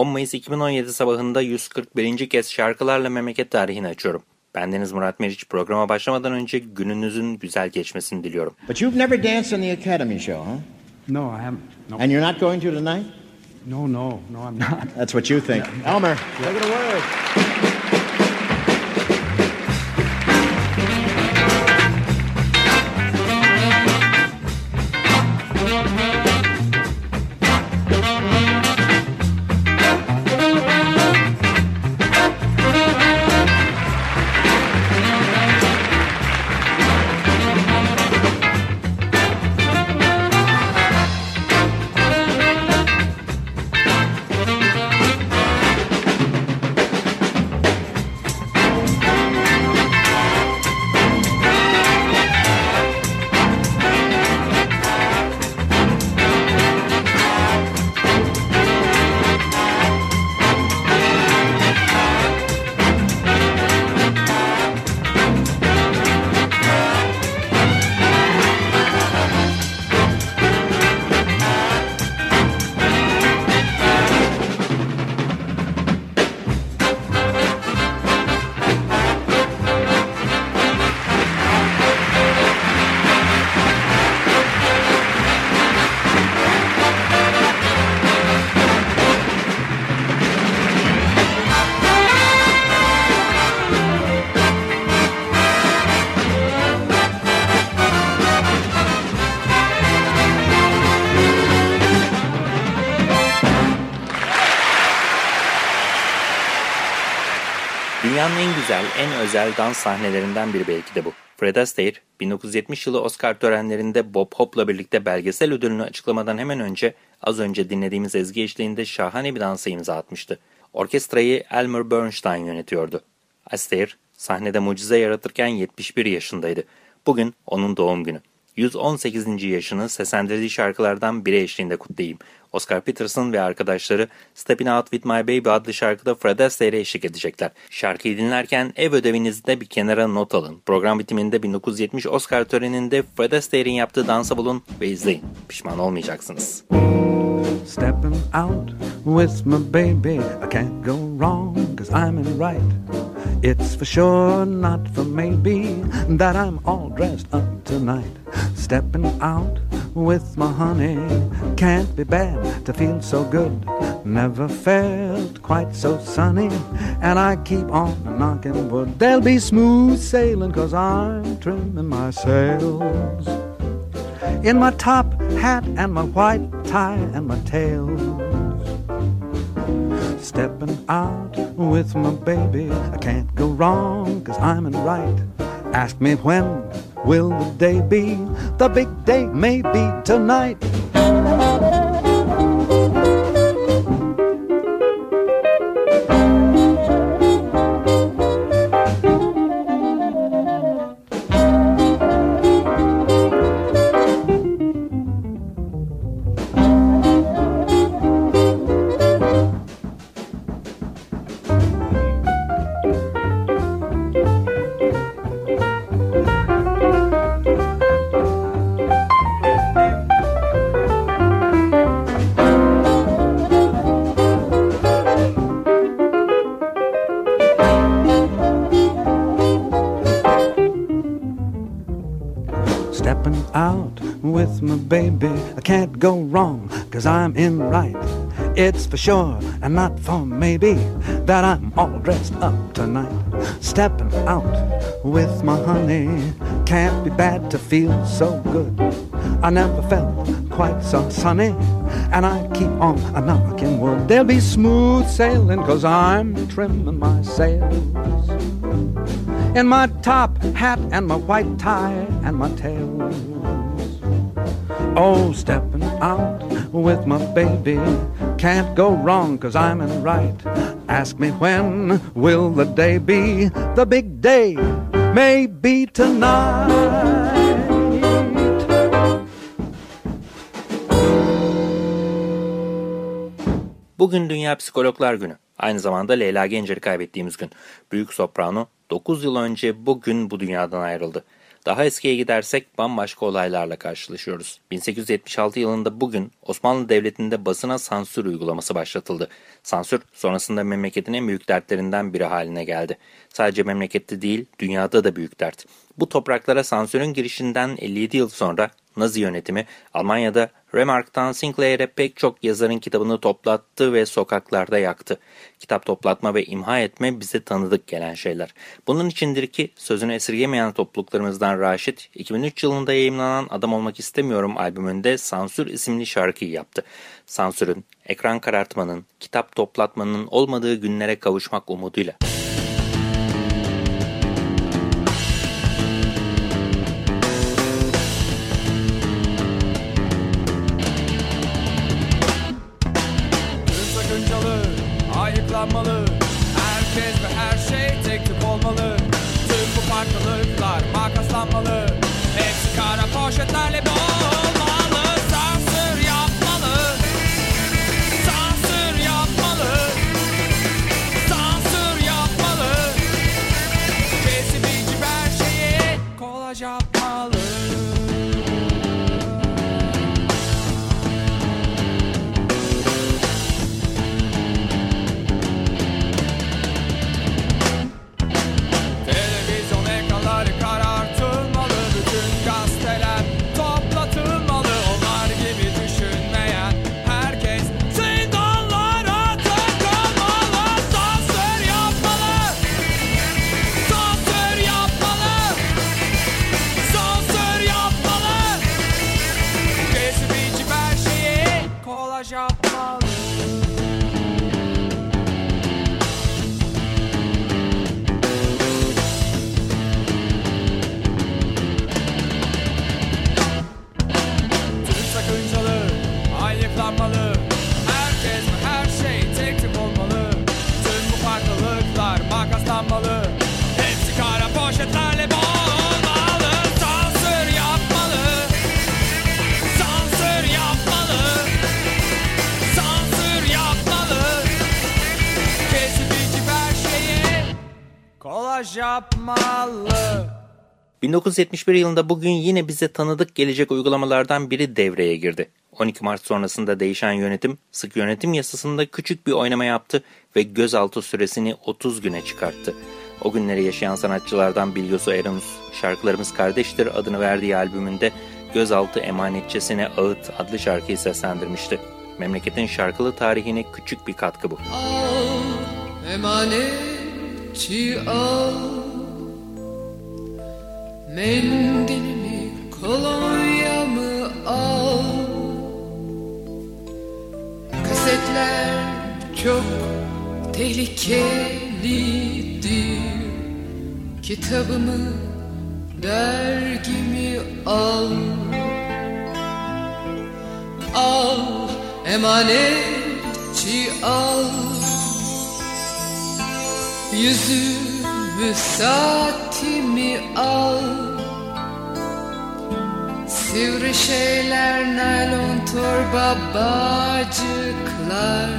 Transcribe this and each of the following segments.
10 Mayıs 2017 sabahında 141. kez şarkılarla memleket tarihini açıyorum. Bendeniz Murat Meriç programa başlamadan önce gününüzün güzel geçmesini diliyorum. But you've never danced in the Academy show, huh? No, I haven't. No. And you're not going to tonight? no, no, no, I'm not. That's what you think. Elmer, take it away. Dünyanın en güzel, en özel dans sahnelerinden biri belki de bu. Fred Astaire, 1970 yılı Oscar törenlerinde Bob Hope'la birlikte belgesel ödülünü açıklamadan hemen önce az önce dinlediğimiz ezgi eşliğinde şahane bir dansa imza atmıştı. Orkestrayı Elmer Bernstein yönetiyordu. Astaire sahnede mucize yaratırken 71 yaşındaydı. Bugün onun doğum günü. 118. yaşını seslendirdiği şarkılardan biri eşliğinde kutlayayım. Oscar Peterson ve arkadaşları Stepping Out With My Baby adlı şarkıda Fred Astaire'e eşlik edecekler. Şarkıyı dinlerken ev ödevinizde bir kenara not alın. Program bitiminde 1970 Oscar töreninde Fred Astaire'in yaptığı dansa bulun ve izleyin. Pişman olmayacaksınız. Stepping out with my baby, I can't go wrong, cause I'm in right. It's for sure, not for maybe, that I'm all dressed up tonight. Stepping out with my honey, can't be bad to feel so good. Never felt quite so sunny, and I keep on knocking wood. There'll be smooth sailing, cause I'm trimming my sails in my top hat and my white tie and my tails. Stepping out with my baby, I can't go wrong, cause I'm in right. Ask me when will the day be? The big day may be tonight. My baby, I can't go wrong, cause I'm in right. It's for sure and not for maybe that I'm all dressed up tonight. Stepping out with my honey, can't be bad to feel so good. I never felt quite so sunny, and I keep on a knocking wood. There'll be smooth sailing, cause I'm trimming my sails in my top hat and my white tie and my tails. Oh, stepping out with my baby, can't go wrong cause I'm in right. Ask me when will the day be? The big day may be tonight. Bugün Dünya Psikologlar Günü. Aynı zamanda Leyla Gencer'i kaybettiğimiz gün. Büyük soprano 9 yıl önce bugün bu dünyadan ayrıldı. Daha eskiye gidersek bambaşka olaylarla karşılaşıyoruz. 1876 yılında bugün Osmanlı Devleti'nde basına sansür uygulaması başlatıldı. Sansür sonrasında memleketin en büyük dertlerinden biri haline geldi. Sadece memlekette değil dünyada da büyük dert. Bu topraklara sansürün girişinden 57 yıl sonra Nazi yönetimi Almanya'da Remark'tan Sinclair'e pek çok yazarın kitabını toplattı ve sokaklarda yaktı. Kitap toplatma ve imha etme bize tanıdık gelen şeyler. Bunun içindir ki sözünü esirgemeyen topluluklarımızdan Raşit, 2003 yılında yayımlanan Adam Olmak İstemiyorum albümünde Sansür isimli şarkıyı yaptı. Sansürün, ekran karartmanın, kitap toplatmanın olmadığı günlere kavuşmak umuduyla. Cause you're. Kolaj yapmalı 1971 yılında bugün yine bize tanıdık gelecek uygulamalardan biri devreye girdi. 12 Mart sonrasında değişen yönetim, sık yönetim yasasında küçük bir oynama yaptı ve gözaltı süresini 30 güne çıkarttı. O günleri yaşayan sanatçılardan Bilyosu Eranus, Şarkılarımız Kardeştir adını verdiği albümünde Gözaltı Emanetçesine Ağıt adlı şarkıyı seslendirmişti. Memleketin şarkılı tarihine küçük bir katkı bu. Al emanetçi al Mendilimi kolonyamı al? Kasetler çok tehlikelidir Kitabımı dergimi al. Al emanetçi al. Yüzümü saatimi al. Sivri şeyler naylon torba bağcıklar.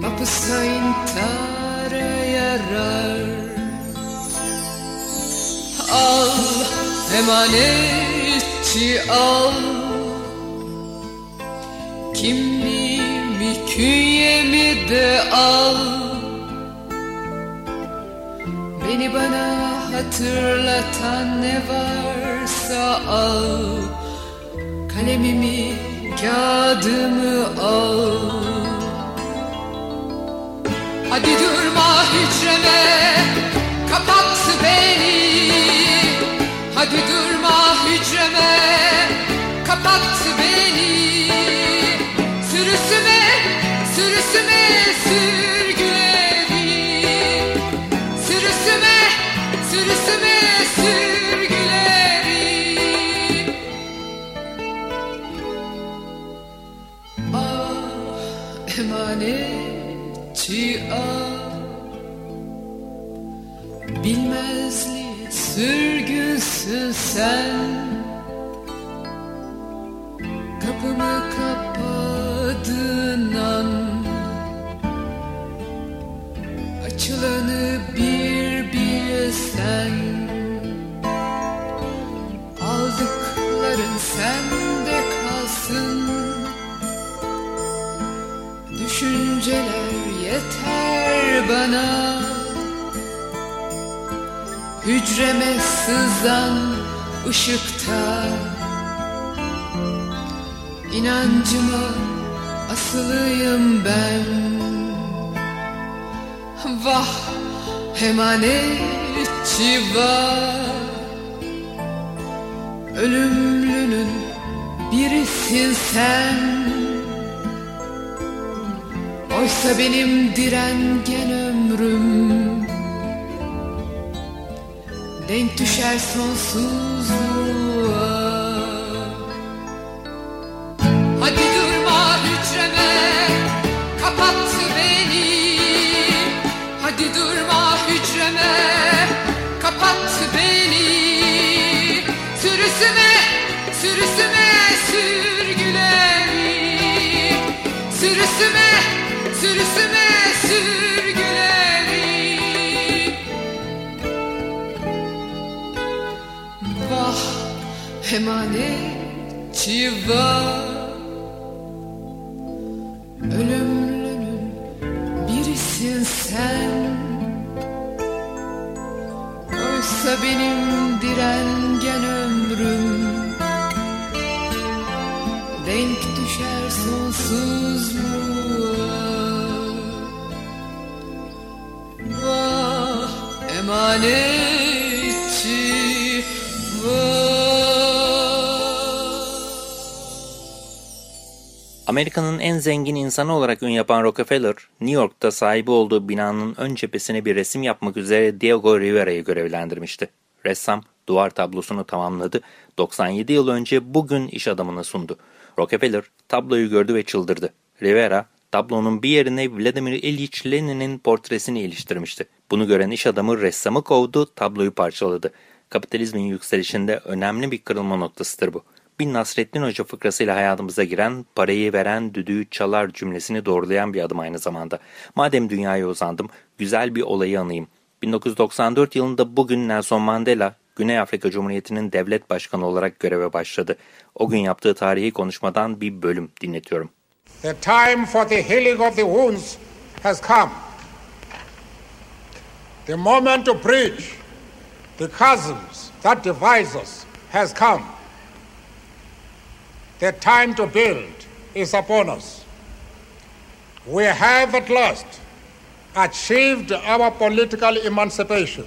Mapusta intihara yarar. Al emanetçi al. Kimliğimi künyemi de al Beni bana hatırlatan ne varsa al. Kalemimi kağıdımı al. Hadi durma hücreme kapat beni. Hadi durma hücreme kapat beni müsün sen. Kapımı kapadığın an Açılanı bir bilsen Aldıkların sende kalsın. Düşünceler yeter bana Hücreme sızan ışıkta İnancıma asılıyım ben. Vah emanetçi vah Ölümlünün birisin sen. Oysa benim direngen ömrüm Denk düşer sonsuzluğa emanetçi vah Ölümlünün birisin sen. Oysa benim direngen ömrüm. Denk düşer sonsuzluğa Vah emanetçi Amerika'nın en zengin insanı olarak ün yapan Rockefeller, New York'ta sahibi olduğu binanın ön cephesine bir resim yapmak üzere Diego Rivera'yı görevlendirmişti. Ressam duvar tablosunu tamamladı, 97 yıl önce bugün iş adamına sundu. Rockefeller tabloyu gördü ve çıldırdı. Rivera, tablonun bir yerine Vladimir İlyich Lenin'in portresini iliştirmişti. Bunu gören iş adamı ressamı kovdu, tabloyu parçaladı. Kapitalizmin yükselişinde önemli bir kırılma noktasıdır bu. Bir Nasrettin Hoca fıkrasıyla hayatımıza giren, parayı veren düdüğü çalar cümlesini doğrulayan bir adım aynı zamanda. Madem dünyaya uzandım, güzel bir olayı anayım. 1994 yılında bugün Nelson Mandela, Güney Afrika Cumhuriyeti'nin devlet başkanı olarak göreve başladı. O gün yaptığı tarihi konuşmadan bir bölüm dinletiyorum. The time for the healing of the wounds has come. The moment to bridge the chasms that divide us has come. The time to build is upon us. We have at last achieved our political emancipation.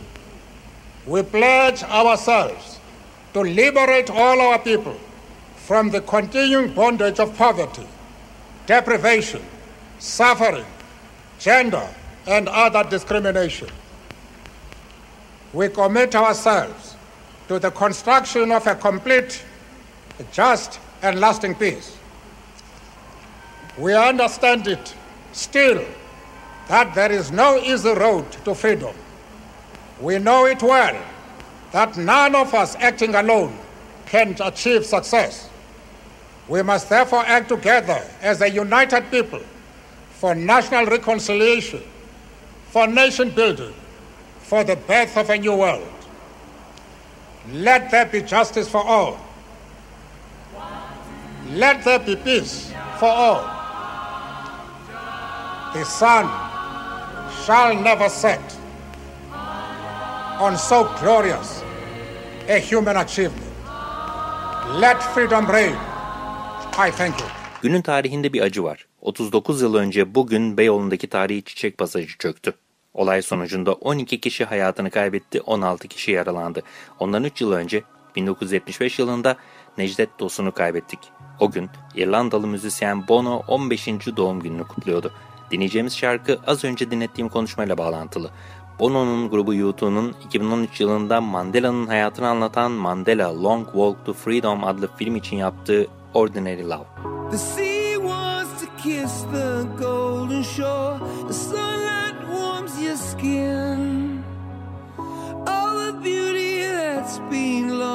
We pledge ourselves to liberate all our people from the continuing bondage of poverty, deprivation, suffering, gender, and other discrimination. We commit ourselves to the construction of a complete, just, and lasting peace. We understand it still that there is no easy road to freedom. We know it well that none of us acting alone can achieve success. We must therefore act together as a united people for national reconciliation, for nation building, for the birth of a new world. Let there be justice for all. Let there be peace for all. The sun shall never set on so glorious a human achievement. Let freedom reign. I thank you. Günün tarihinde bir acı var. 39 yıl önce bugün Beyoğlu'ndaki tarihi çiçek pasajı çöktü. Olay sonucunda 12 kişi hayatını kaybetti, 16 kişi yaralandı. Ondan 3 yıl önce 1975 yılında Necdet Dosun'u kaybettik. O gün İrlandalı müzisyen Bono 15. doğum gününü kutluyordu. Dinleyeceğimiz şarkı az önce dinlettiğim konuşmayla bağlantılı. Bono'nun grubu U2'nun 2013 yılında Mandela'nın hayatını anlatan Mandela Long Walk to Freedom adlı film için yaptığı Ordinary Love. The sea wants to kiss the golden shore.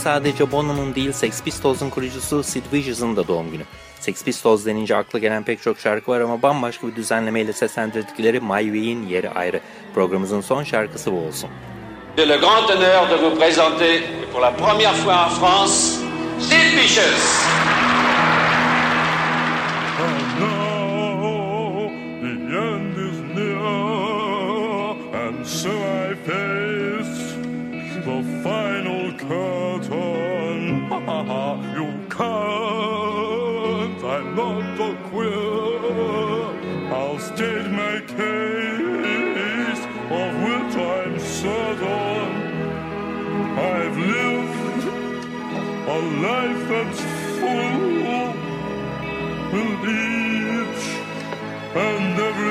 sadece Bono'nun değil Sex Pistols'un kurucusu Sid Vicious'ın da doğum günü. Sex Pistols denince akla gelen pek çok şarkı var ama bambaşka bir düzenlemeyle seslendirdikleri My Way'in yeri ayrı. Programımızın son şarkısı bu olsun. J'ai le grand honneur de vous présenter pour la première fois en France Sid Vicious. hearts full will each and every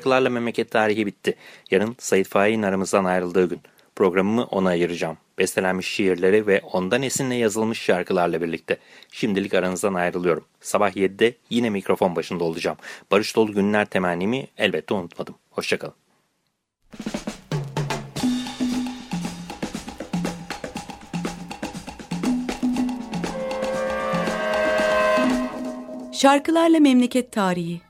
Şarkılarla memleket tarihi bitti. Yarın Sait Faik'in aramızdan ayrıldığı gün. Programımı ona ayıracağım. Bestelenmiş şiirleri ve ondan esinle yazılmış şarkılarla birlikte. Şimdilik aranızdan ayrılıyorum. Sabah 7'de yine mikrofon başında olacağım. Barış dolu günler temennimi elbette unutmadım. Hoşçakalın. Şarkılarla Memleket Tarihi